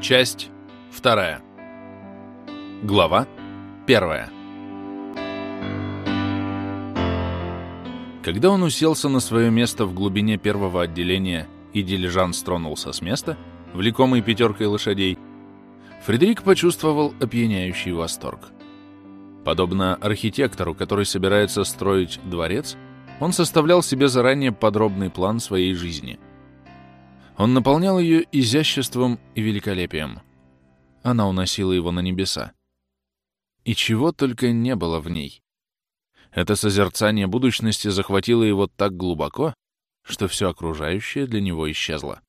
Часть вторая. Глава первая. Когда он уселся на свое место в глубине первого отделения и дилижанс тронулся с места, влекомый пятеркой лошадей, Фредерик почувствовал опьяняющий восторг. Подобно архитектору, который собирается строить дворец, он составлял себе заранее подробный план своей жизни. Он наполнял ее изяществом и великолепием. Она уносила его на небеса. И чего только не было в ней. Это созерцание будущности захватило его так глубоко, что все окружающее для него исчезло.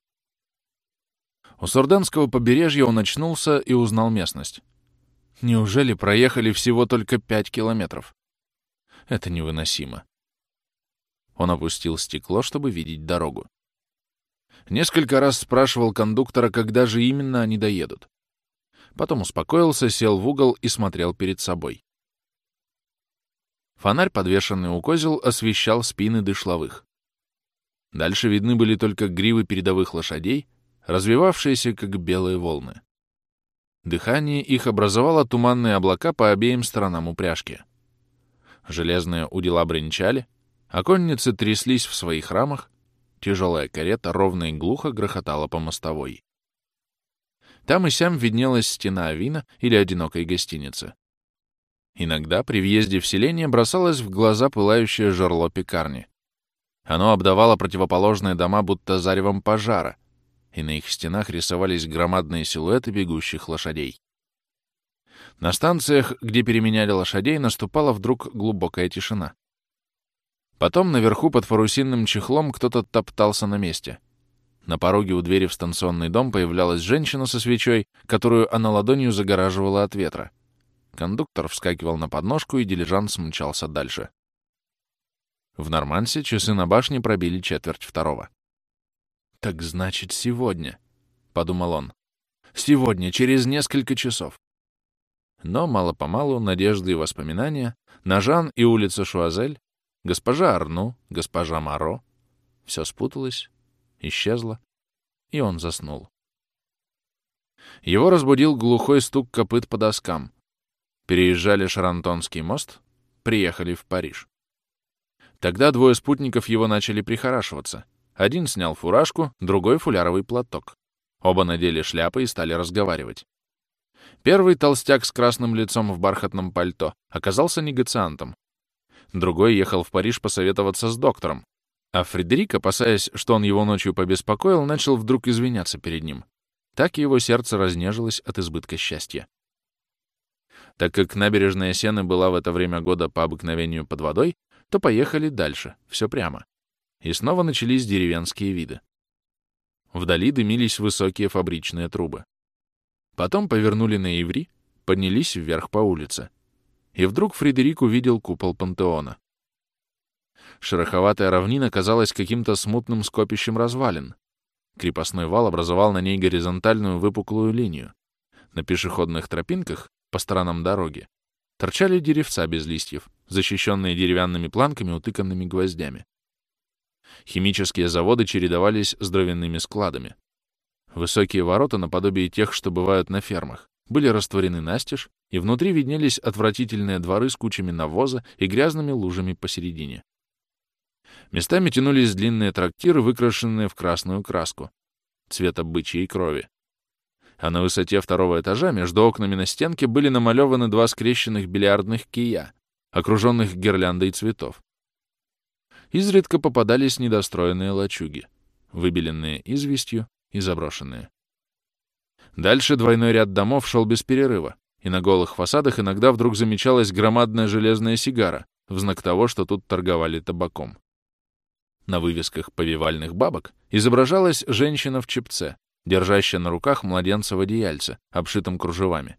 У Сурданского побережья он очнулся и узнал местность. Неужели проехали всего только пять километров? Это невыносимо. Он опустил стекло, чтобы видеть дорогу. Несколько раз спрашивал кондуктора, когда же именно они доедут. Потом успокоился, сел в угол и смотрел перед собой. Фонарь, подвешенный у козел, освещал спины дышловых. Дальше видны были только гривы передовых лошадей, развивавшиеся, как белые волны. Дыхание их образовало туманные облака по обеим сторонам упряжки. Железные удила бренчали, оконницы тряслись в своих рамах, тяжелая карета ровно и глухо грохотала по мостовой. Там и сям виднелась стена авина или одинокой гостиницы. Иногда при въезде в селение бросалось в глаза пылающее жерло пекарни. Оно обдавало противоположные дома будто заревом пожара, и на их стенах рисовались громадные силуэты бегущих лошадей. На станциях, где переменяли лошадей, наступала вдруг глубокая тишина. Потом наверху под парусинным чехлом кто-то топтался на месте. На пороге у двери в станционный дом появлялась женщина со свечой, которую она ладонью загораживала от ветра. Кондуктор вскакивал на подножку, и дилижанс мчался дальше. В Нормансе часы на башне пробили четверть второго. «Так значит, сегодня», — подумал он. «Сегодня, через несколько часов». Но мало-помалу надежды и воспоминания, Нажан и улица Шуазель, госпожа Арну, госпожа Маро — все спуталось, исчезло, и он заснул. Его разбудил глухой стук копыт по доскам — Переезжали Шарантонский мост, приехали в Париж. Тогда двое спутников его начали прихорашиваться. Один снял фуражку, другой — фуляровый платок. Оба надели шляпы и стали разговаривать. Первый толстяк с красным лицом в бархатном пальто оказался негациантом. Другой ехал в Париж посоветоваться с доктором. А Фредерик, опасаясь, что он его ночью побеспокоил, начал вдруг извиняться перед ним. Так его сердце разнежилось от избытка счастья. Так как набережная Сены была в это время года по обыкновению под водой, то поехали дальше, все прямо. И снова начались деревенские виды. Вдали дымились высокие фабричные трубы. Потом повернули на Иври, поднялись вверх по улице. И вдруг Фредерик увидел купол пантеона. Шероховатая равнина казалась каким-то смутным скопищем развалин. Крепостной вал образовал на ней горизонтальную выпуклую линию. На пешеходных тропинках по сторонам дороги, торчали деревца без листьев, защищенные деревянными планками, утыканными гвоздями. Химические заводы чередовались с дровяными складами. Высокие ворота, наподобие тех, что бывают на фермах, были растворены настежь, и внутри виднелись отвратительные дворы с кучами навоза и грязными лужами посередине. Местами тянулись длинные трактиры, выкрашенные в красную краску, цвета бычьей крови а на высоте второго этажа между окнами на стенке были намалеваны два скрещенных бильярдных кия, окруженных гирляндой цветов. Изредка попадались недостроенные лачуги, выбеленные известью и заброшенные. Дальше двойной ряд домов шел без перерыва, и на голых фасадах иногда вдруг замечалась громадная железная сигара в знак того, что тут торговали табаком. На вывесках повивальных бабок изображалась женщина в чепце, держащая на руках младенца в одеяльце, обшитом кружевами.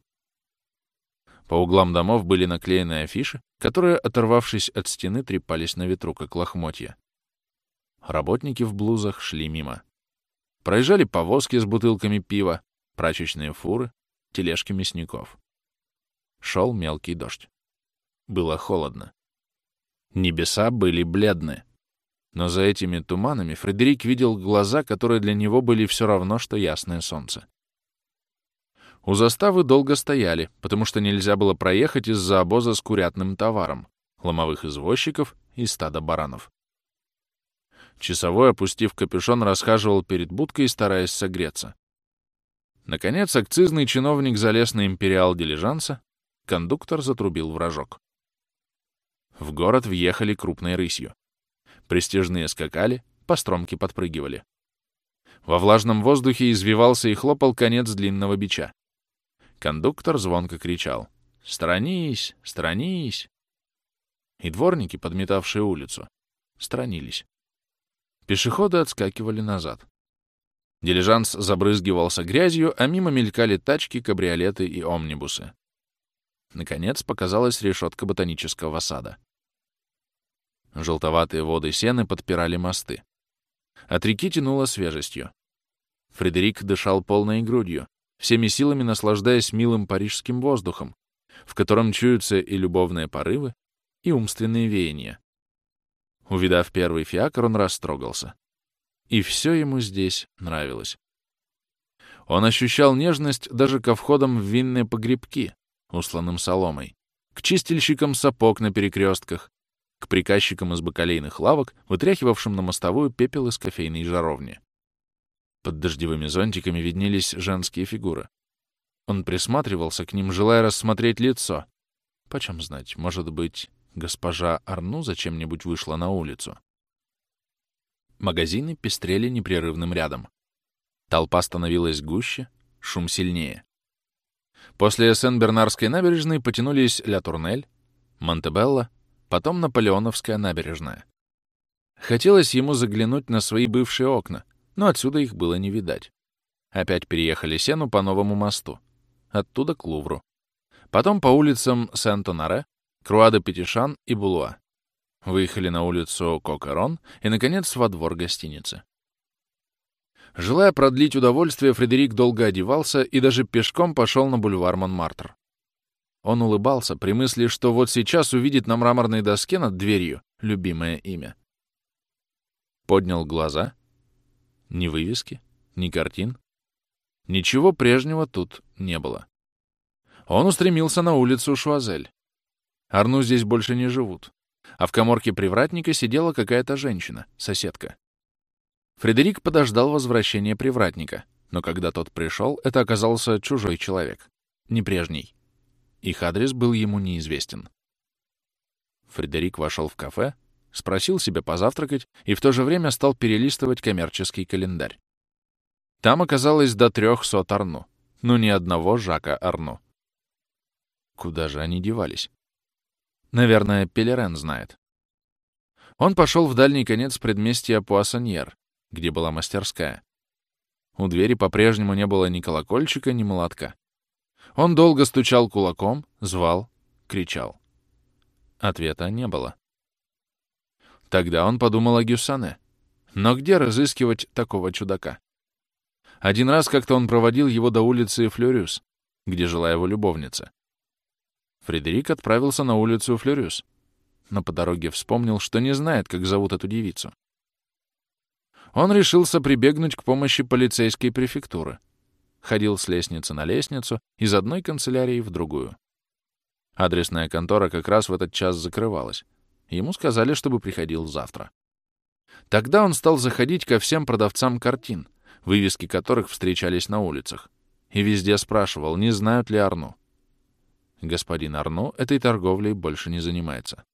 По углам домов были наклеены афиши, которые, оторвавшись от стены, трепались на ветру, как лохмотья. Работники в блузах шли мимо. Проезжали повозки с бутылками пива, прачечные фуры, тележки мясников. Шел мелкий дождь. Было холодно. Небеса были бледны. Но за этими туманами Фредерик видел глаза, которые для него были все равно, что ясное солнце. У заставы долго стояли, потому что нельзя было проехать из-за обоза с курятным товаром, ломовых извозчиков и стада баранов. Часовой, опустив капюшон, расхаживал перед будкой, стараясь согреться. Наконец, акцизный чиновник залез на империал дилижанса, кондуктор затрубил вражок. В город въехали крупной рысью. Престижные скакали, постромки подпрыгивали. Во влажном воздухе извивался и хлопал конец длинного бича. Кондуктор звонко кричал «Сторонись! Сторонись!» И дворники, подметавшие улицу, сторонились. Пешеходы отскакивали назад. Дилижанс забрызгивался грязью, а мимо мелькали тачки, кабриолеты и омнибусы. Наконец показалась решетка ботанического сада. Желтоватые воды сены подпирали мосты. От реки тянуло свежестью. Фредерик дышал полной грудью, всеми силами наслаждаясь милым парижским воздухом, в котором чуются и любовные порывы, и умственные веяния. Увидав первый фиакр, он растрогался. И все ему здесь нравилось. Он ощущал нежность даже ко входам в винные погребки, усланным соломой, к чистильщикам сапог на перекрестках, к приказчикам из бакалейных лавок, вытряхивавшим на мостовую пепел из кофейной жаровни. Под дождевыми зонтиками виднелись женские фигуры. Он присматривался к ним, желая рассмотреть лицо. Почем знать, может быть, госпожа Арну зачем-нибудь вышла на улицу? Магазины пестрели непрерывным рядом. Толпа становилась гуще, шум сильнее. После Сен-Бернарской набережной потянулись Ля Турнель, Монтебелло, потом Наполеоновская набережная. Хотелось ему заглянуть на свои бывшие окна, но отсюда их было не видать. Опять переехали Сену по новому мосту. Оттуда к Лувру. Потом по улицам Сент-Оноре, Круада-Петишан и Булуа. Выехали на улицу Кокерон и, наконец, во двор гостиницы. Желая продлить удовольствие, Фредерик долго одевался и даже пешком пошел на бульвар Монмартр. Он улыбался при мысли, что вот сейчас увидит на мраморной доске над дверью любимое имя. Поднял глаза. Ни вывески, ни картин. Ничего прежнего тут не было. Он устремился на улицу Шуазель. Арну здесь больше не живут. А в коморке привратника сидела какая-то женщина, соседка. Фредерик подождал возвращения привратника, но когда тот пришел, это оказался чужой человек, не прежний. Их адрес был ему неизвестен. Фредерик вошел в кафе, спросил себе позавтракать и в то же время стал перелистывать коммерческий календарь. Там оказалось до трех сот Арну, но ни одного Жака Арну. Куда же они девались? Наверное, Пелерен знает. Он пошел в дальний конец предместья Пуассоньер, где была мастерская. У двери по-прежнему не было ни колокольчика, ни молотка. Он долго стучал кулаком, звал, кричал. Ответа не было. Тогда он подумал о Гюссане. Но где разыскивать такого чудака? Один раз как-то он проводил его до улицы Флюрюс, где жила его любовница. Фредерик отправился на улицу Флюрюс, но по дороге вспомнил, что не знает, как зовут эту девицу. Он решился прибегнуть к помощи полицейской префектуры. Ходил с лестницы на лестницу, из одной канцелярии в другую. Адресная контора как раз в этот час закрывалась. Ему сказали, чтобы приходил завтра. Тогда он стал заходить ко всем продавцам картин, вывески которых встречались на улицах, и везде спрашивал, не знают ли Арну. Господин Арно этой торговлей больше не занимается.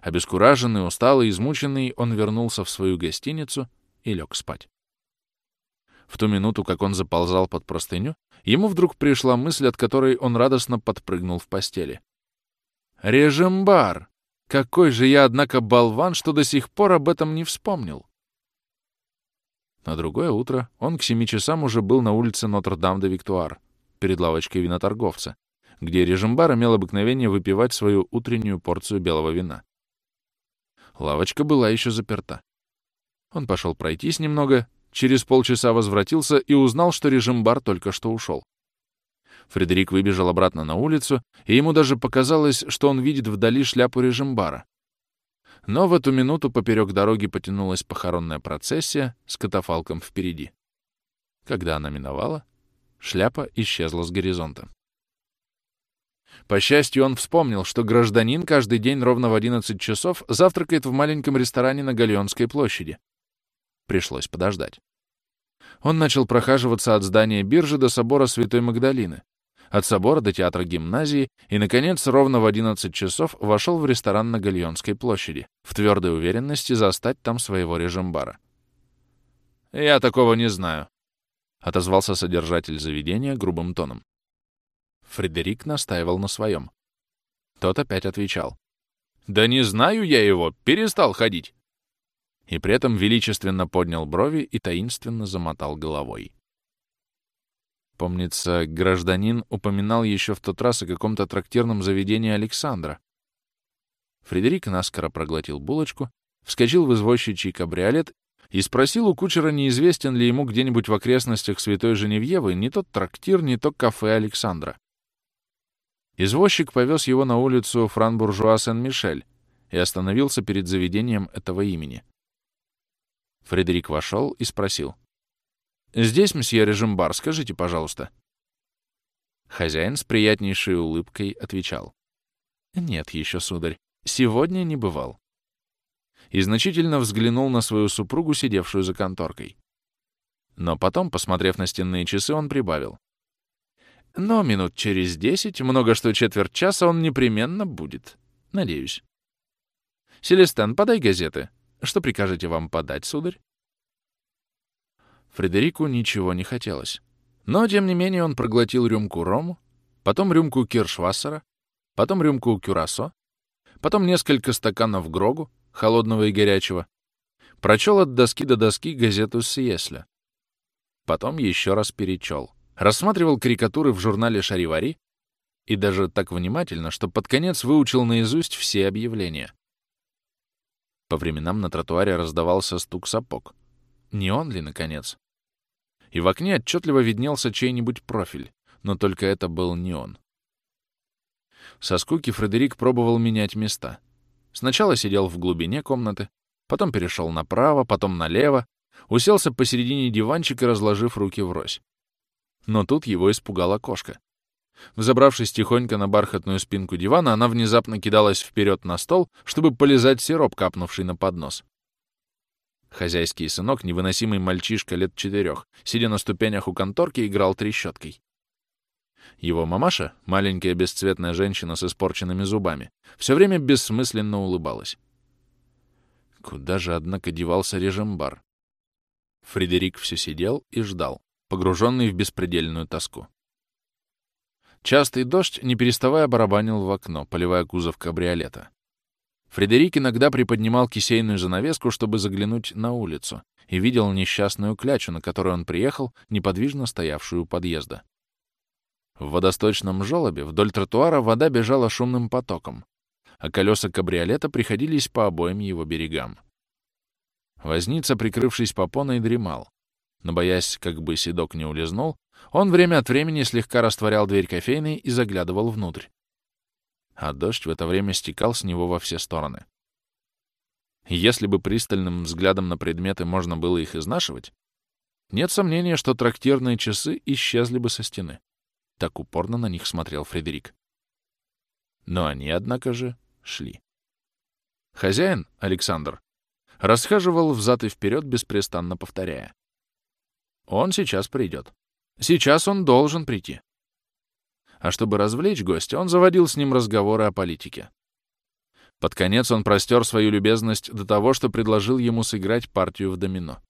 Обескураженный, усталый, измученный, он вернулся в свою гостиницу и лег спать. В ту минуту, как он заползал под простыню, ему вдруг пришла мысль, от которой он радостно подпрыгнул в постели. «Режимбар! Какой же я, однако, болван, что до сих пор об этом не вспомнил!» На другое утро он к семи часам уже был на улице Нотр-Дам-де-Виктуар, перед лавочкой виноторговца, где Режимбар имел обыкновение выпивать свою утреннюю порцию белого вина. Лавочка была еще заперта. Он пошел пройтись немного, через полчаса возвратился и узнал, что режимбар только что ушел. Фредерик выбежал обратно на улицу, и ему даже показалось, что он видит вдали шляпу режимбара. Но в эту минуту поперек дороги потянулась похоронная процессия с катафалком впереди. Когда она миновала, Шляпа исчезла с горизонта. По счастью, он вспомнил, что гражданин каждый день ровно в 11 часов завтракает в маленьком ресторане на Галеонской площади. Пришлось подождать. Он начал прохаживаться от здания биржи до собора Святой Магдалины, от собора до театра гимназии и, наконец, ровно в 11 часов вошел в ресторан на Гальонской площади, в твердой уверенности застать там своего режимбара. «Я такого не знаю», — отозвался содержатель заведения грубым тоном. Фредерик настаивал на своем. Тот опять отвечал. «Да не знаю я его, перестал ходить!» И при этом величественно поднял брови и таинственно замотал головой. Помнится, гражданин упоминал еще в тот раз о каком-то трактирном заведении Александра. Фредерик наскоро проглотил булочку, вскочил в извозчичий кабриолет и спросил у кучера, неизвестен ли ему где-нибудь в окрестностях Святой Женевьевы не тот трактир, не то кафе Александра. Извозчик повез его на улицу Франбуржуа-Сен-Мишель и остановился перед заведением этого имени. Фредерик вошел и спросил. «Здесь, мсье Режимбар, скажите, пожалуйста». Хозяин с приятнейшей улыбкой отвечал. «Нет еще, сударь, сегодня не бывал». И значительно взглянул на свою супругу, сидевшую за конторкой. Но потом, посмотрев на стенные часы, он прибавил. «Но минут через десять, много что четверть часа, он непременно будет. Надеюсь». «Селестен, подай газеты. Что прикажете вам подать, сударь?» Фредерику ничего не хотелось. Но, тем не менее, он проглотил рюмку рому, потом рюмку киршвассера, потом рюмку кюрасо, потом несколько стаканов грогу, холодного и горячего, прочел от доски до доски газету «Сиесля». Потом еще раз перечел, рассматривал карикатуры в журнале «Шаривари» и даже так внимательно, что под конец выучил наизусть все объявления. По временам на тротуаре раздавался стук сапог. Не он ли, наконец? и в окне отчетливо виднелся чей-нибудь профиль, но только это был не он. Со скуки Фредерик пробовал менять места. Сначала сидел в глубине комнаты, потом перешел направо, потом налево, уселся посередине диванчика, разложив руки врозь. Но тут его испугала кошка. Взобравшись тихонько на бархатную спинку дивана, она внезапно кидалась вперед на стол, чтобы полизать сироп, капнувший на поднос. Хозяйский сынок, невыносимый мальчишка лет четырех, сидя на ступенях у конторки, играл трещоткой. Его мамаша, маленькая бесцветная женщина с испорченными зубами, все время бессмысленно улыбалась. Куда же, однако, девался режимбар? Фредерик все сидел и ждал, погруженный в беспредельную тоску. Частый дождь, не переставая, барабанил в окно, поливая кузов кабриолета. Фредерик иногда приподнимал кисейную занавеску, чтобы заглянуть на улицу, и видел несчастную клячу, на которой он приехал, неподвижно стоявшую у подъезда. В водосточном желобе вдоль тротуара вода бежала шумным потоком, а колеса кабриолета приходились по обоим его берегам. Возница, прикрывшись попоной, дремал, но, боясь, как бы седок не улизнул, он время от времени слегка растворял дверь кофейной и заглядывал внутрь а дождь в это время стекал с него во все стороны. Если бы пристальным взглядом на предметы можно было их изнашивать, нет сомнения, что трактирные часы исчезли бы со стены. Так упорно на них смотрел Фредерик. Но они, однако же, шли. Хозяин, Александр, расхаживал взад и вперед, беспрестанно повторяя. Он сейчас придет. Сейчас он должен прийти а чтобы развлечь гостя, он заводил с ним разговоры о политике. Под конец он простер свою любезность до того, что предложил ему сыграть партию в домино.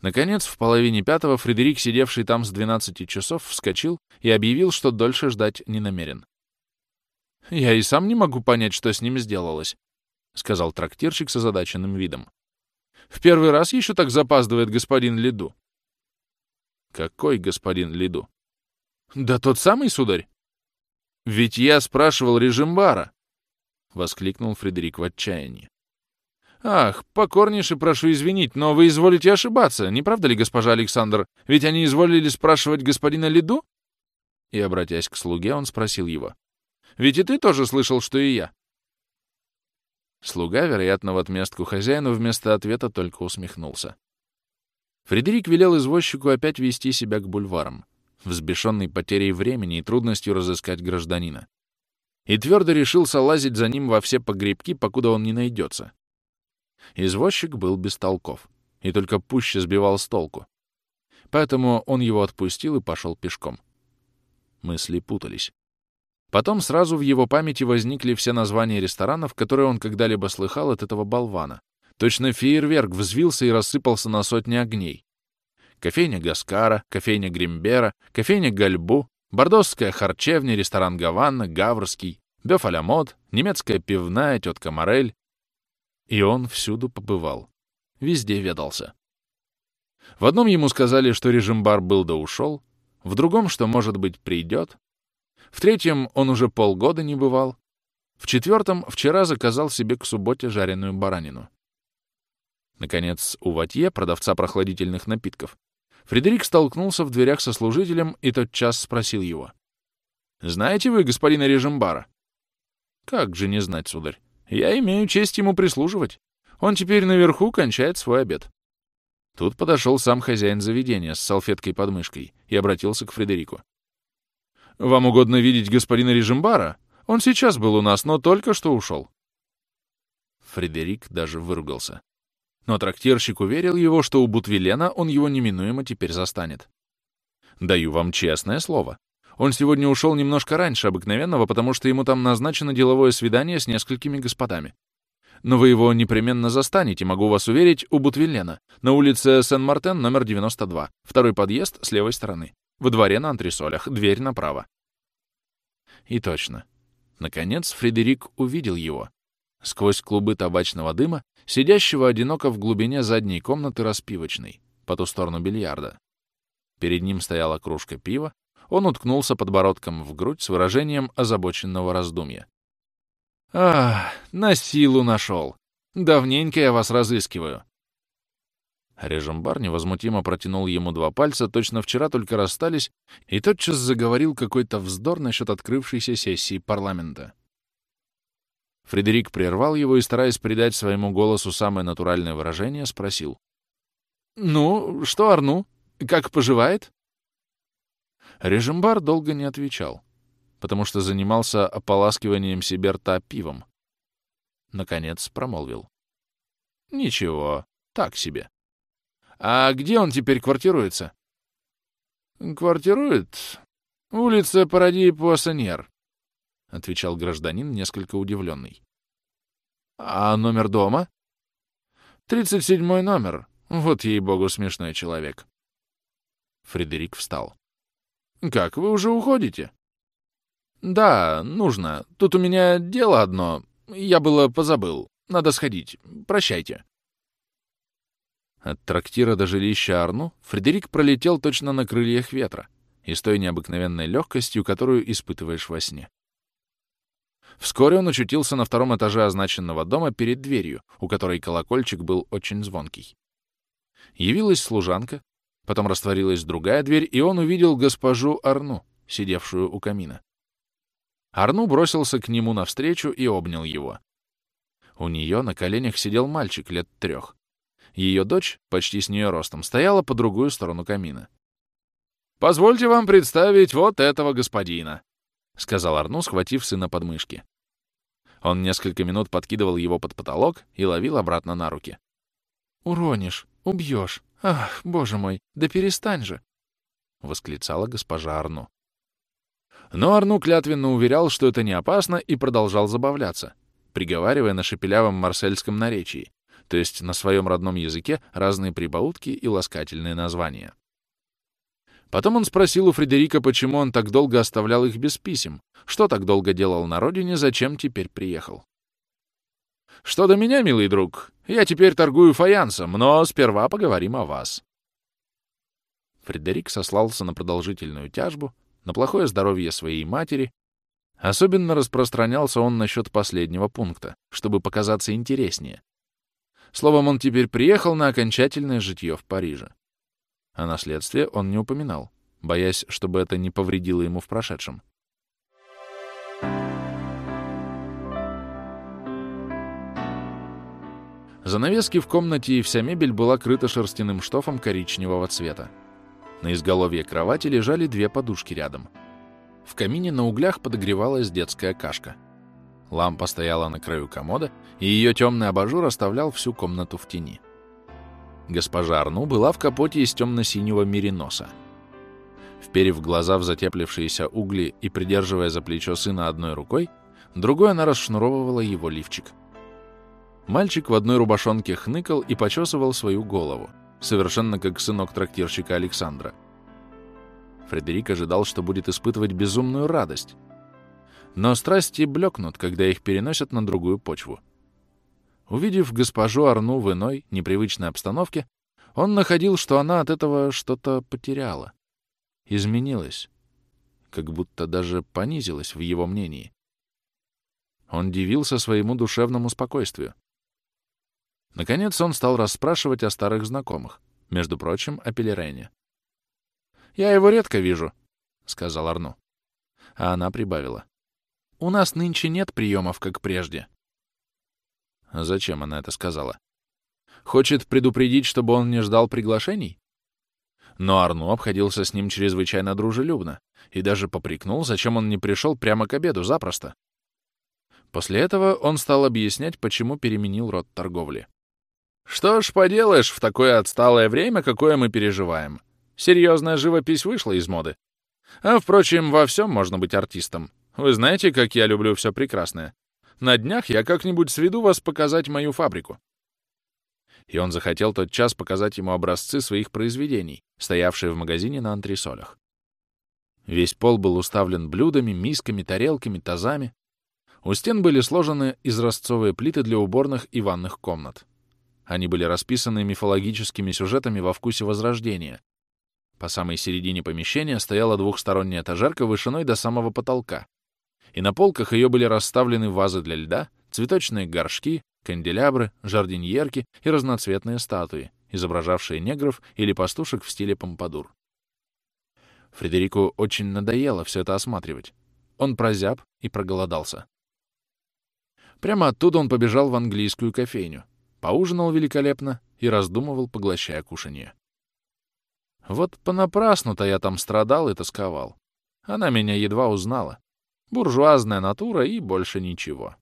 Наконец, в половине пятого Фредерик, сидевший там с 12 часов, вскочил и объявил, что дольше ждать не намерен. «Я и сам не могу понять, что с ним сделалось», — сказал трактирщик с озадаченным видом. «В первый раз еще так запаздывает господин Лиду». «Какой господин Лиду?» «Да тот самый, сударь!» «Ведь я спрашивал режимбара!» — воскликнул Фредерик в отчаянии. «Ах, покорнейше прошу извинить, но вы изволите ошибаться, не правда ли, госпожа Александр? Ведь они изволили спрашивать господина Лиду?» И, обратясь к слуге, он спросил его. «Ведь и ты тоже слышал, что и я?» Слуга, вероятно, в отместку хозяину вместо ответа только усмехнулся. Фредерик велел извозчику опять вести себя к бульварам взбешенный потерей времени и трудностью разыскать гражданина. И твердо решился лазить за ним во все погребки, покуда он не найдется. Извозчик был без толков и только пуще сбивал с толку. Поэтому он его отпустил и пошел пешком. Мысли путались. Потом сразу в его памяти возникли все названия ресторанов, которые он когда-либо слыхал от этого болвана. Точно фейерверк взвился и рассыпался на сотни огней. Кофейня Гаскара, кофейня Гримбера, кофейня Гальбу, бордосская харчевня, ресторан Гаванна, Гаврский, Бёф немецкая пивная, тетка Морель. И он всюду побывал. Везде ведался. В одном ему сказали, что режим-бар был да ушел, в другом, что, может быть, придет, в третьем он уже полгода не бывал, в четвертом вчера заказал себе к субботе жареную баранину. Наконец, у Ватье, продавца прохладительных напитков, Фредерик столкнулся в дверях со служителем и тот час спросил его. «Знаете вы господина Режимбара?» «Как же не знать, сударь? Я имею честь ему прислуживать. Он теперь наверху кончает свой обед». Тут подошел сам хозяин заведения с салфеткой под мышкой и обратился к Фредерику. «Вам угодно видеть господина Режимбара? Он сейчас был у нас, но только что ушел». Фредерик даже выругался. Но трактирщик уверил его, что у Бутвилена он его неминуемо теперь застанет. «Даю вам честное слово. Он сегодня ушел немножко раньше обыкновенного, потому что ему там назначено деловое свидание с несколькими господами. Но вы его непременно застанете, могу вас уверить, у Бутвиллена, на улице Сен-Мартен, номер 92, второй подъезд с левой стороны, во дворе на антресолях, дверь направо. И точно. Наконец Фредерик увидел его. Сквозь клубы табачного дыма сидящего одиноко в глубине задней комнаты распивочной, по ту сторону бильярда. Перед ним стояла кружка пива, он уткнулся подбородком в грудь с выражением озабоченного раздумья. «Ах, на силу нашел! Давненько я вас разыскиваю!» Режимбар невозмутимо протянул ему два пальца, точно вчера только расстались, и тотчас заговорил какой-то вздор насчет открывшейся сессии парламента. Фредерик прервал его и, стараясь придать своему голосу самое натуральное выражение, спросил. «Ну, что Арну? Как поживает?» Режимбар долго не отвечал, потому что занимался ополаскиванием себе рта пивом. Наконец промолвил. «Ничего, так себе. А где он теперь квартируется?» «Квартирует? Улица Паради-Пуассоньер», — отвечал гражданин, несколько удивленный. «А номер дома?» «Тридцать седьмой номер. Вот ей-богу смешной человек». Фредерик встал. «Как, вы уже уходите?» «Да, нужно. Тут у меня дело одно. Я было позабыл. Надо сходить. Прощайте». От трактира до жилища Арну Фредерик пролетел точно на крыльях ветра и с той необыкновенной легкостью, которую испытываешь во сне. Вскоре он очутился на втором этаже означенного дома перед дверью, у которой колокольчик был очень звонкий. Явилась служанка, потом растворилась другая дверь, и он увидел госпожу Арну, сидевшую у камина. Арну бросился к нему навстречу и обнял его. У нее на коленях сидел мальчик лет трех. Ее дочь, почти с нее ростом, стояла по другую сторону камина. «Позвольте вам представить вот этого господина», — сказал Арну, схватив сына под мышки. Он несколько минут подкидывал его под потолок и ловил обратно на руки. «Уронишь, убьешь. Ах, боже мой, да перестань же!» — восклицала госпожа Арну. Но Арну клятвенно уверял, что это не опасно, и продолжал забавляться, приговаривая на шепелявом марсельском наречии, то есть на своем родном языке разные прибаутки и ласкательные названия. Потом он спросил у Фредерика, почему он так долго оставлял их без писем, что так долго делал на родине, зачем теперь приехал. «Что до меня, милый друг, я теперь торгую фаянсом, но сперва поговорим о вас». Фредерик сослался на продолжительную тяжбу, на плохое здоровье своей матери. Особенно распространялся он насчет последнего пункта, чтобы показаться интереснее. Словом, он теперь приехал на окончательное житье в Париже. О наследстве он не упоминал, боясь, чтобы это не повредило ему в прошедшем. Занавески в комнате и вся мебель была крыта шерстяным штофом коричневого цвета. На изголовье кровати лежали две подушки рядом. В камине на углях подогревалась детская кашка. Лампа стояла на краю комода, и ее темный абажур оставлял всю комнату в тени. Госпожа Арну была в капоте из темно-синего мериноса. Вперев глаза в затеплившиеся угли и придерживая за плечо сына одной рукой, другой она расшнуровывала его лифчик. Мальчик в одной рубашонке хныкал и почесывал свою голову, совершенно как сынок трактирщика Александра. Фредерик ожидал, что будет испытывать безумную радость. Но страсти блекнут, когда их переносят на другую почву. Увидев госпожу Арну в иной, непривычной обстановке, он находил, что она от этого что-то потеряла, изменилась, как будто даже понизилась в его мнении. Он дивился своему душевному спокойствию. Наконец он стал расспрашивать о старых знакомых, между прочим, о Пелерене. «Я его редко вижу», — сказал Арну. А она прибавила. «У нас нынче нет приемов, как прежде». Зачем она это сказала? Хочет предупредить, чтобы он не ждал приглашений? Но Арну обходился с ним чрезвычайно дружелюбно и даже попрекнул, зачем он не пришел прямо к обеду запросто. После этого он стал объяснять, почему переменил род торговли. Что ж поделаешь в такое отсталое время, какое мы переживаем. Серьезная живопись вышла из моды. А, впрочем, во всем можно быть артистом. Вы знаете, как я люблю все прекрасное. На днях я как-нибудь сведу вас показать мою фабрику. И он захотел тот час показать ему образцы своих произведений, стоявшие в магазине на антресолях. Весь пол был уставлен блюдами, мисками, тарелками, тазами. У стен были сложены изразцовые плиты для уборных и ванных комнат. Они были расписаны мифологическими сюжетами во вкусе Возрождения. По самой середине помещения стояла двухсторонняя этажерка вышиной до самого потолка, и на полках ее были расставлены вазы для льда, цветочные горшки, канделябры, жардиньерки и разноцветные статуи, изображавшие негров или пастушек в стиле помпадур. Фредерику очень надоело все это осматривать. Он прозяб и проголодался. Прямо оттуда он побежал в английскую кофейню, поужинал великолепно и раздумывал, поглощая кушанье. Вот понапрасну-то я там страдал и тосковал. Она меня едва узнала. Буржуазная натура и больше ничего.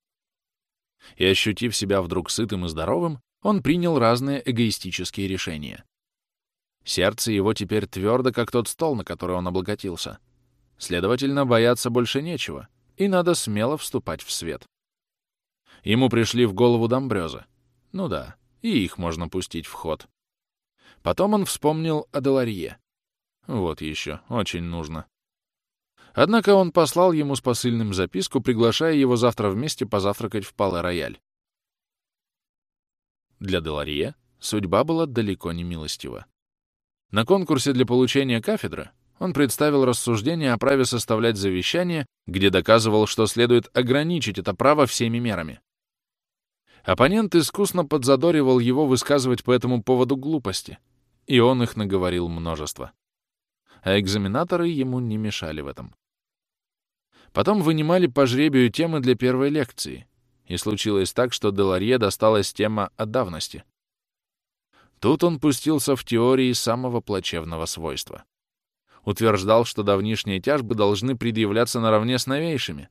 И ощутив себя вдруг сытым и здоровым, он принял разные эгоистические решения. Сердце его теперь твердо, как тот стол, на который он облаготился. Следовательно, бояться больше нечего, и надо смело вступать в свет. Ему пришли в голову домбрёзы. Ну да, и их можно пустить в ход. Потом он вспомнил о Деларье. Вот еще, очень нужно. Однако он послал ему с посыльным записку, приглашая его завтра вместе позавтракать в Пале-Рояль. Для Деларье судьба была далеко не милостива. На конкурсе для получения кафедры он представил рассуждение о праве составлять завещание, где доказывал, что следует ограничить это право всеми мерами. Оппонент искусно подзадоривал его высказывать по этому поводу глупости, и он их наговорил множество. А экзаменаторы ему не мешали в этом. Потом вынимали по жребию темы для первой лекции, и случилось так, что Деларье досталась тема о давности. Тут он пустился в теории самого плачевного свойства. Утверждал, что давнишние тяжбы должны предъявляться наравне с новейшими,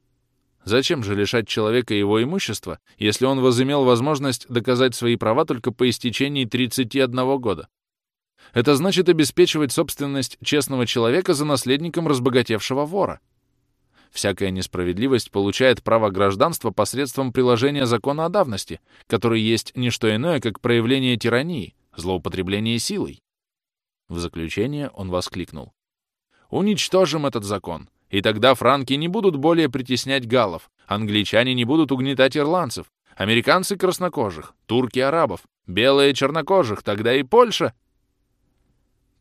Зачем же лишать человека его имущества, если он возымел возможность доказать свои права только по истечении 31 года? Это значит обеспечивать собственность честного человека за наследником разбогатевшего вора. Всякая несправедливость получает право гражданства посредством приложения закона о давности, который есть не что иное, как проявление тирании, злоупотребление силой. В заключение он воскликнул. «Уничтожим этот закон. И тогда франки не будут более притеснять галлов, англичане не будут угнетать ирландцев, американцы — краснокожих, турки — арабов, белые — чернокожих, тогда и Польша.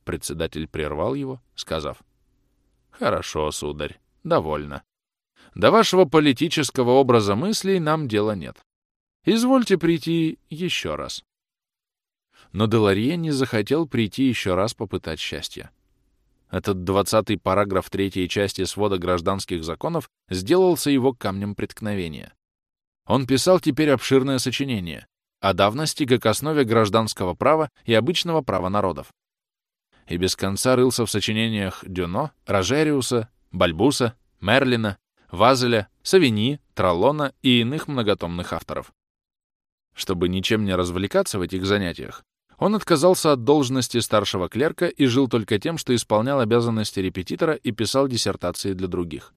Председатель прервал его, сказав, «Хорошо, сударь, довольно. До вашего политического образа мыслей нам дела нет. Извольте прийти еще раз». Но Деларье не захотел прийти еще раз попытать счастья. Этот двадцатый параграф третьей части свода гражданских законов сделался его камнем преткновения. Он писал теперь обширное сочинение о давности как основе гражданского права и обычного права народов. и без конца рылся в сочинениях Дюно, Рожериуса, Бальбуса, Мерлина, Вазеля, Савини, Троллона и иных многотомных авторов. Чтобы ничем не развлекаться в этих занятиях, он отказался от должности старшего клерка и жил только тем, что исполнял обязанности репетитора и писал диссертации для других.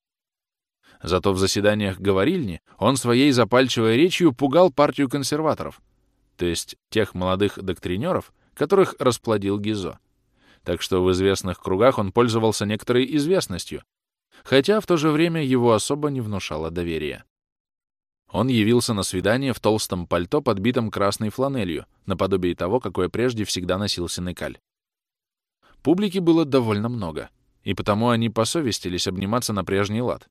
Зато в заседаниях говорильни он своей запальчивой речью пугал партию консерваторов, то есть тех молодых доктринеров, которых расплодил Гизо. Так что в известных кругах он пользовался некоторой известностью, хотя в то же время его особо не внушало доверия. Он явился на свидание в толстом пальто, подбитом красной фланелью, наподобие того, какое прежде всегда носил Синекаль. Публики было довольно много, и потому они посовестились обниматься на прежний лад.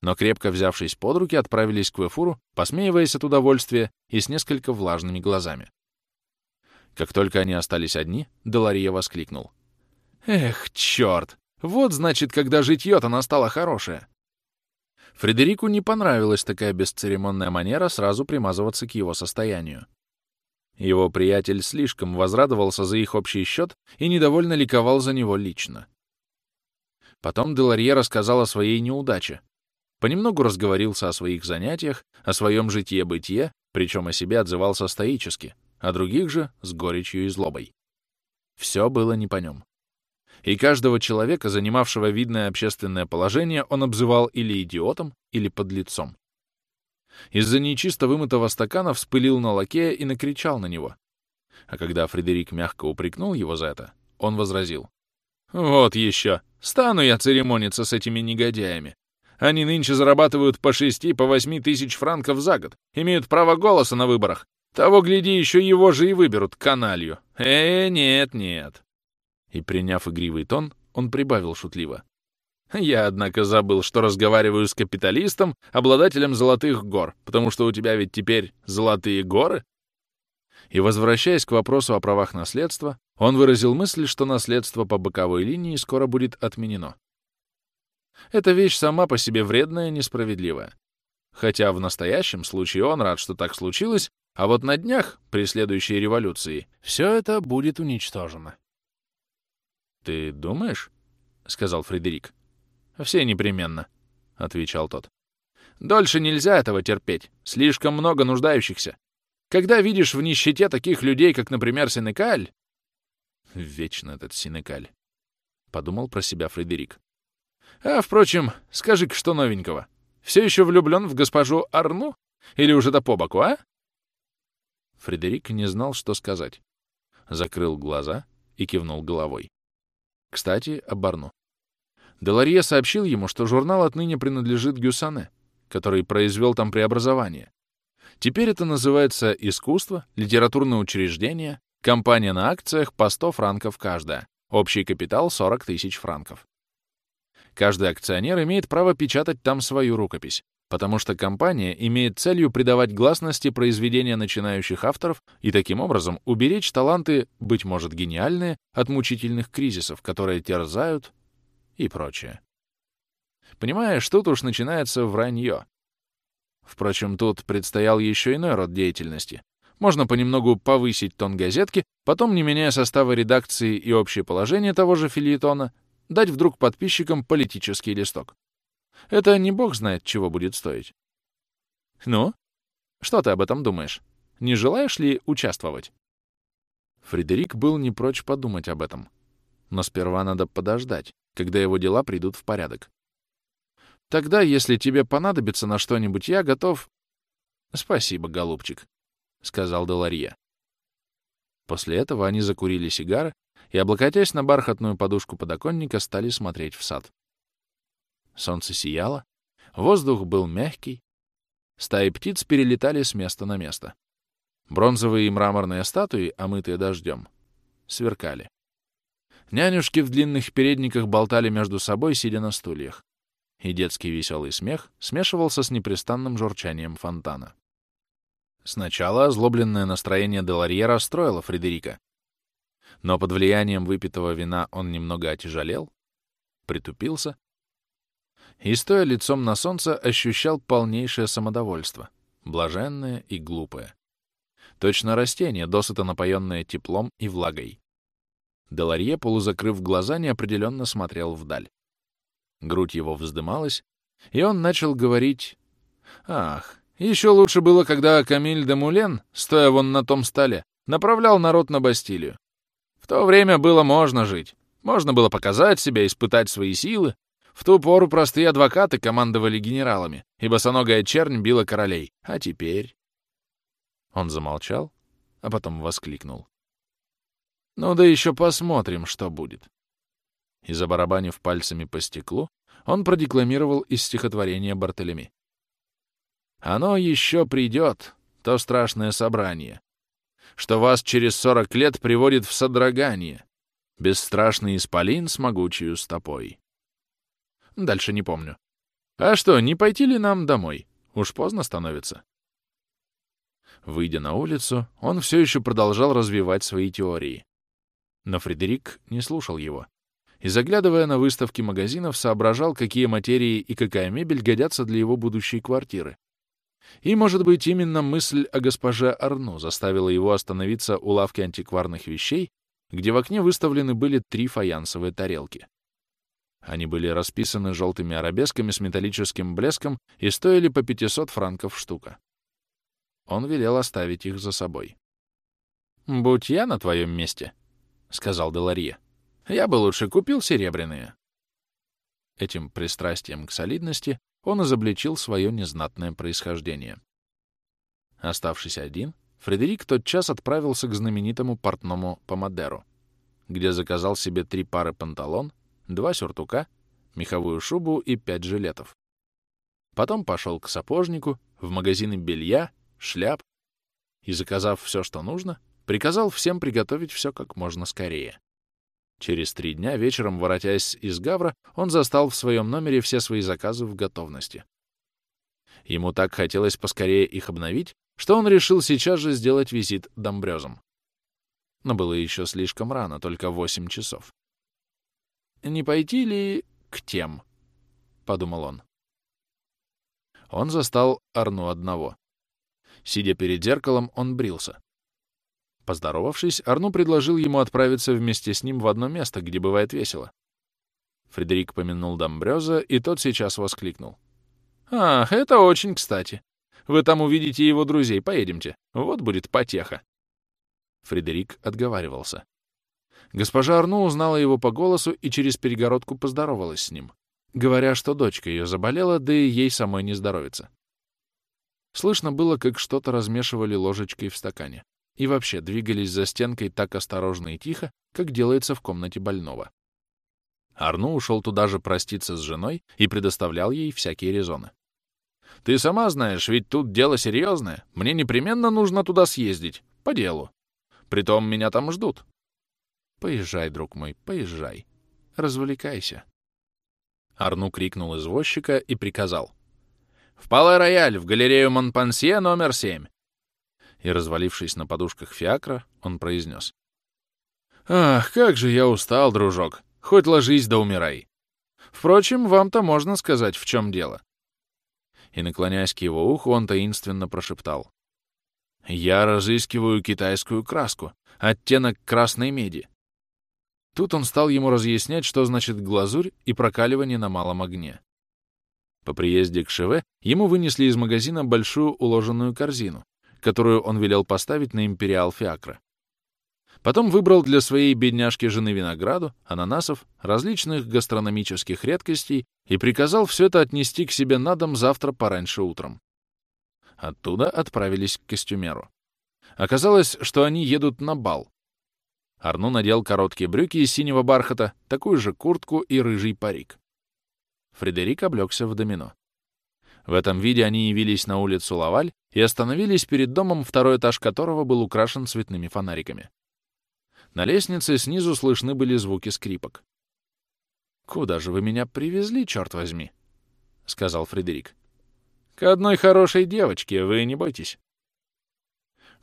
Но крепко взявшись под руки, отправились к Вефуру, посмеиваясь от удовольствия и с несколько влажными глазами. Как только они остались одни, Делария воскликнул. «Эх, черт! Вот, значит, когда житье-то настало хорошее!» Фредерику не понравилась такая бесцеремонная манера сразу примазываться к его состоянию. Его приятель слишком возрадовался за их общий счет и недовольно ликовал за него лично. Потом Деларье рассказал о своей неудаче. Понемногу разговорился о своих занятиях, о своем житье-бытие, причем о себе отзывался стоически, а других же — с горечью и злобой. Все было не по нем и каждого человека, занимавшего видное общественное положение, он обзывал или идиотом, или подлецом. Из-за нечисто вымытого стакана вспылил на лакея и накричал на него. А когда Фредерик мягко упрекнул его за это, он возразил. «Вот еще! Стану я церемониться с этими негодяями! Они нынче зарабатывают по шести, по восьми тысяч франков за год, имеют право голоса на выборах. Того, гляди, еще его же и выберут, каналью. Э, нет, нет. И, приняв игривый тон, он прибавил шутливо. «Я, однако, забыл, что разговариваю с капиталистом, обладателем золотых гор, потому что у тебя ведь теперь золотые горы?» И, возвращаясь к вопросу о правах наследства, он выразил мысль, что наследство по боковой линии скоро будет отменено. Эта вещь сама по себе вредная и несправедливая. Хотя в настоящем случае он рад, что так случилось, а вот на днях, при следующей революции, все это будет уничтожено. «Ты думаешь?» — сказал Фредерик. «Все непременно», — отвечал тот. «Дольше нельзя этого терпеть. Слишком много нуждающихся. Когда видишь в нищете таких людей, как, например, Синекаль...» «Вечно этот Синекаль», — подумал про себя Фредерик. «А, впрочем, скажи-ка, что новенького? Все еще влюблен в госпожу Арну? Или уже до по боку, а?» Фредерик не знал, что сказать. Закрыл глаза и кивнул головой. Кстати, о Барну. Деларье сообщил ему, что журнал отныне принадлежит Гюсане, который произвел там преобразование. Теперь это называется искусство, литературное учреждение, компания на акциях по 100 франков каждая, общий капитал 40 тысяч франков. Каждый акционер имеет право печатать там свою рукопись, потому что компания имеет целью придавать гласности произведения начинающих авторов и таким образом уберечь таланты, быть может, гениальные, от мучительных кризисов, которые терзают и прочее. Понимаешь, тут уж начинается вранье. Впрочем, тут предстоял еще иной род деятельности. Можно понемногу повысить тон газетки, потом, не меняя состава редакции и общее положение того же фильетона, дать вдруг подписчикам политический листок. Это не бог знает, чего будет стоить. Ну, что ты об этом думаешь? Не желаешь ли участвовать? Фредерик был не прочь подумать об этом. Но сперва надо подождать, когда его дела придут в порядок. Тогда, если тебе понадобится на что-нибудь, я готов... Спасибо, голубчик, — сказал Деларье. После этого они закурили сигары и, облокотясь на бархатную подушку подоконника, стали смотреть в сад. Солнце сияло, воздух был мягкий, стаи птиц перелетали с места на место. Бронзовые и мраморные статуи, омытые дождем, сверкали. Нянюшки в длинных передниках болтали между собой, сидя на стульях. И детский веселый смех смешивался с непрестанным журчанием фонтана. Сначала озлобленное настроение Деларье расстроило Фредерика. Но под влиянием выпитого вина он немного отяжелел, притупился и, стоя лицом на солнце, ощущал полнейшее самодовольство, блаженное и глупое. Точно растение, досыта напоенное теплом и влагой. Деларье, полузакрыв глаза, неопределенно смотрел вдаль. Грудь его вздымалась, и он начал говорить... Ах, еще лучше было, когда Камиль де Мулен, стоя вон на том столе, направлял народ на Бастилию. В то время было можно жить. Можно было показать себя, испытать свои силы. В ту пору простые адвокаты командовали генералами, и босоногая чернь била королей. А теперь... Он замолчал, а потом воскликнул. Ну да еще посмотрим, что будет. И забарабанив пальцами по стеклу, он продекламировал из стихотворения Бартолеми. «Оно еще придет, то страшное собрание, что вас через сорок лет приводит в содрогание, бесстрашный исполин с могучей стопой». Дальше не помню. А что, не пойти ли нам домой? Уж поздно становится. Выйдя на улицу, он все еще продолжал развивать свои теории. Но Фредерик не слушал его. И, заглядывая на выставки магазинов, соображал, какие материи и какая мебель годятся для его будущей квартиры. И, может быть, именно мысль о госпоже Арну заставила его остановиться у лавки антикварных вещей, где в окне выставлены были три фаянсовые тарелки. Они были расписаны желтыми арабесками с металлическим блеском и стоили по 500 франков штука. Он велел оставить их за собой. «Будь я на твоем месте», — сказал Деларье. «Я бы лучше купил серебряные». Этим пристрастием к солидности он изобличил свое незнатное происхождение. Оставшись один, Фредерик тотчас отправился к знаменитому портному Помадеру, где заказал себе три пары панталон, два сюртука, меховую шубу и пять жилетов. Потом пошел к сапожнику, в магазины белья, шляп и, заказав все, что нужно, приказал всем приготовить все как можно скорее. Через три дня вечером, воротясь из Гавра, он застал в своем номере все свои заказы в готовности. Ему так хотелось поскорее их обновить, что он решил сейчас же сделать визит домбрёзам. Но было еще слишком рано, только восемь часов. «Не пойти ли к тем?» — подумал он. Он застал Арну одного. Сидя перед зеркалом, он брился. Поздоровавшись, Арну предложил ему отправиться вместе с ним в одно место, где бывает весело. Фредерик помянул Домбрёза, и тот сейчас воскликнул. «Ах, это очень кстати. Вы там увидите его друзей, поедемте. Вот будет потеха». Фредерик отговаривался. Госпожа Арну узнала его по голосу и через перегородку поздоровалась с ним, говоря, что дочка ее заболела, да и ей самой не здоровится. Слышно было, как что-то размешивали ложечкой в стакане и вообще двигались за стенкой так осторожно и тихо, как делается в комнате больного. Арну ушел туда же проститься с женой и предоставлял ей всякие резоны. «Ты сама знаешь, ведь тут дело серьезное. Мне непременно нужно туда съездить. По делу. Притом меня там ждут». «Поезжай, друг мой, поезжай. Развлекайся». Арну крикнул извозчика и приказал. «В Пале-Рояль, в галерею Монпансье номер семь и, развалившись на подушках фиакра, он произнес. «Ах, как же я устал, дружок! Хоть ложись да умирай! Впрочем, вам-то можно сказать, в чем дело». И, наклоняясь к его уху, он таинственно прошептал. «Я разыскиваю китайскую краску, оттенок красной меди». Тут он стал ему разъяснять, что значит глазурь и прокаливание на малом огне. По приезде к Шеве ему вынесли из магазина большую уложенную корзину, которую он велел поставить на империал фиакра. Потом выбрал для своей бедняжки жены винограду, ананасов, различных гастрономических редкостей и приказал все это отнести к себе на дом завтра пораньше утром. Оттуда отправились к костюмеру. Оказалось, что они едут на бал. Арну надел короткие брюки из синего бархата, такую же куртку и рыжий парик. Фредерик облегся в домино. В этом виде они явились на улицу Лаваль и остановились перед домом, второй этаж которого был украшен цветными фонариками. На лестнице снизу слышны были звуки скрипок. «Куда же вы меня привезли, черт возьми?» — сказал Фредерик. «К одной хорошей девочке, вы не бойтесь».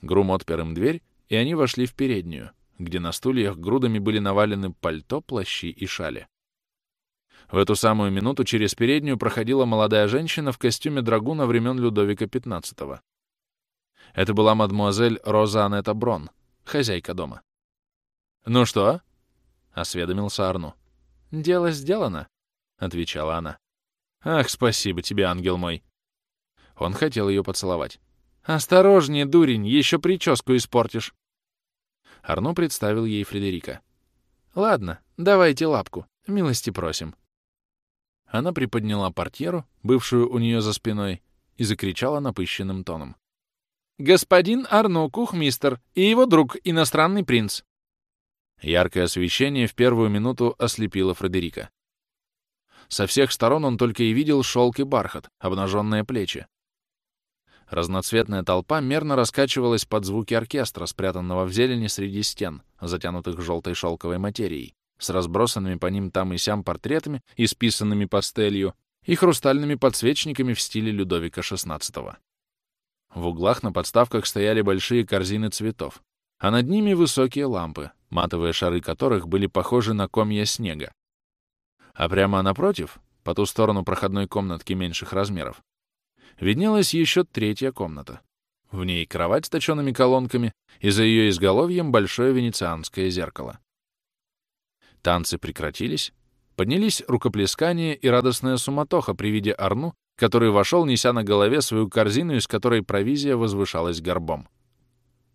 Грум отпер им дверь, и они вошли в переднюю, где на стульях грудами были навалены пальто, плащи и шали. В эту самую минуту через переднюю проходила молодая женщина в костюме драгуна времен Людовика XV. Это была мадмуазель Роза Анетта Брон, хозяйка дома. «Ну что?» осведомился Арну. «Дело сделано», — отвечала она. «Ах, спасибо тебе, ангел мой!» Он хотел ее поцеловать. «Осторожнее, дурень, еще прическу испортишь!» Арно представил ей Фредерика. «Ладно, давайте лапку, милости просим». Она приподняла портьеру, бывшую у нее за спиной, и закричала напыщенным тоном. «Господин Арно Кухмистер и его друг, иностранный принц!» Яркое освещение в первую минуту ослепило Фредерика. Со всех сторон он только и видел шелк и бархат, обнаженные плечи. Разноцветная толпа мерно раскачивалась под звуки оркестра, спрятанного в зелени среди стен, затянутых желтой шелковой материей, с разбросанными по ним там и сям портретами, исписанными пастелью, и хрустальными подсвечниками в стиле Людовика XVI. В углах на подставках стояли большие корзины цветов, а над ними высокие лампы, матовые шары которых были похожи на комья снега. А прямо напротив, по ту сторону проходной комнатки меньших размеров, виднелась еще третья комната. В ней кровать с точенными колонками, и за ее изголовьем большое венецианское зеркало. Танцы прекратились, поднялись рукоплескания и радостная суматоха при виде Арну, который вошел, неся на голове свою корзину, из которой провизия возвышалась горбом.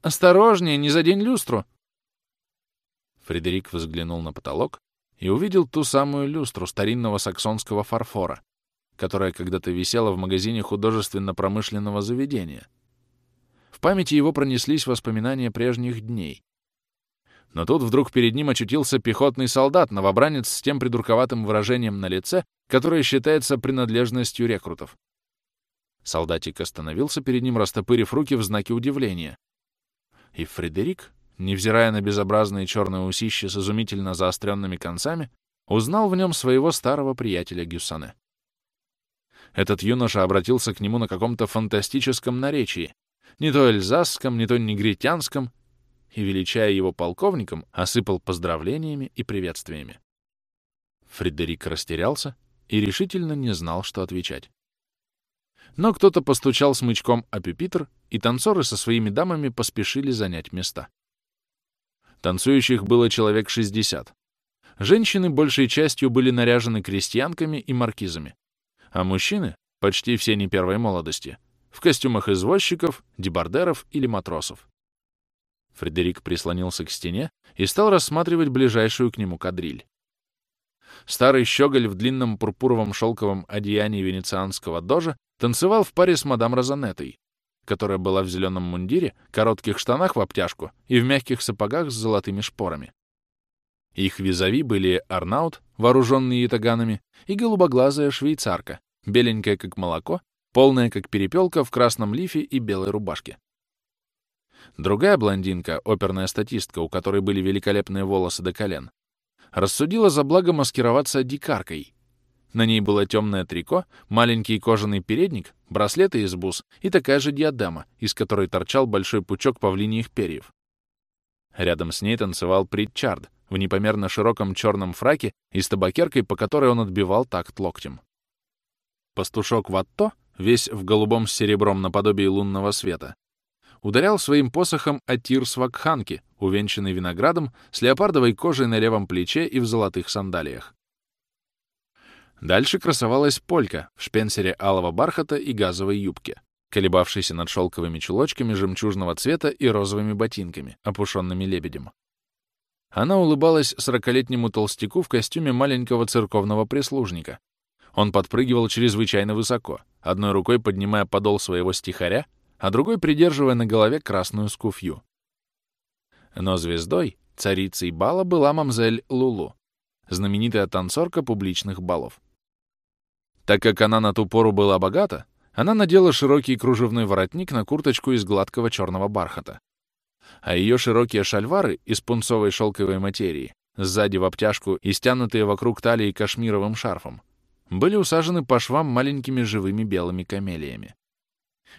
«Осторожнее, не задень люстру!» Фредерик взглянул на потолок и увидел ту самую люстру старинного саксонского фарфора, которая когда-то висела в магазине художественно-промышленного заведения. В памяти его пронеслись воспоминания прежних дней. Но тут вдруг перед ним очутился пехотный солдат, новобранец с тем придурковатым выражением на лице, которое считается принадлежностью рекрутов. Солдатик остановился перед ним, растопырив руки в знаке удивления. И Фредерик, невзирая на безобразные черные усища с изумительно заостренными концами, узнал в нем своего старого приятеля Гюссане. Этот юноша обратился к нему на каком-то фантастическом наречии, не то эльзасском, не то негритянском, и, величая его полковником, осыпал поздравлениями и приветствиями. Фредерик растерялся и решительно не знал, что отвечать. Но кто-то постучал смычком о пюпитр, и танцоры со своими дамами поспешили занять места. Танцующих было человек 60. Женщины большей частью были наряжены крестьянками и маркизами а мужчины, почти все не первой молодости, в костюмах извозчиков, дебардеров или матросов. Фредерик прислонился к стене и стал рассматривать ближайшую к нему кадриль. Старый щеголь в длинном пурпуровом шелковом одеянии венецианского дожа танцевал в паре с мадам Розанеттой, которая была в зеленом мундире, коротких штанах в обтяжку и в мягких сапогах с золотыми шпорами. Их визави были Арнаут, вооруженный ятаганами, и голубоглазая швейцарка, беленькая как молоко, полная как перепелка в красном лифе и белой рубашке. Другая блондинка, оперная статистка, у которой были великолепные волосы до колен, рассудила за благо маскироваться дикаркой. На ней было темное трико, маленький кожаный передник, браслеты из бус и такая же диадема, из которой торчал большой пучок павлиньих перьев. Рядом с ней танцевал Притчард, в непомерно широком черном фраке и с табакеркой, по которой он отбивал такт локтем. Пастушок Ватто, весь в голубом с серебром наподобие лунного света, ударял своим посохом Атир Свакханки, увенчанный виноградом, с леопардовой кожей на левом плече и в золотых сандалиях. Дальше красовалась полька в шпенсере алого бархата и газовой юбке, колебавшейся над шелковыми чулочками жемчужного цвета и розовыми ботинками, опушенными лебедем. Она улыбалась сорокалетнему толстяку в костюме маленького церковного прислужника. Он подпрыгивал чрезвычайно высоко, одной рукой поднимая подол своего стихаря, а другой придерживая на голове красную скуфью. Но звездой, царицей бала, была мамзель Лулу, знаменитая танцорка публичных балов. Так как она на ту пору была богата, она надела широкий кружевной воротник на курточку из гладкого черного бархата а ее широкие шальвары из пунцовой шелковой материи, сзади в обтяжку и стянутые вокруг талии кашмировым шарфом, были усажены по швам маленькими живыми белыми камелиями.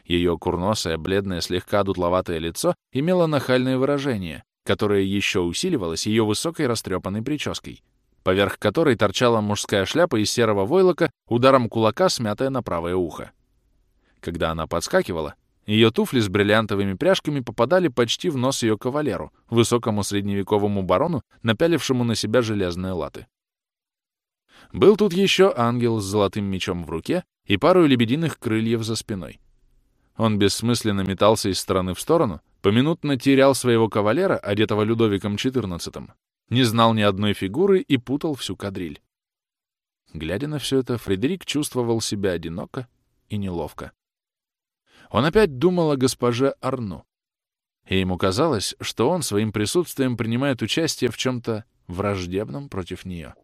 Ее курносое, бледное, слегка дутловатое лицо имело нахальное выражение, которое еще усиливалось ее высокой растрепанной прической, поверх которой торчала мужская шляпа из серого войлока, ударом кулака смятая на правое ухо. Когда она подскакивала, Ее туфли с бриллиантовыми пряжками попадали почти в нос ее кавалеру, высокому средневековому барону, напялившему на себя железные латы. Был тут еще ангел с золотым мечом в руке и пару лебединых крыльев за спиной. Он бессмысленно метался из стороны в сторону, поминутно терял своего кавалера, одетого Людовиком XIV, не знал ни одной фигуры и путал всю кадриль. Глядя на все это, Фредерик чувствовал себя одиноко и неловко. Он опять думал о госпоже Арну. И ему казалось, что он своим присутствием принимает участие в чем-то враждебном против нее.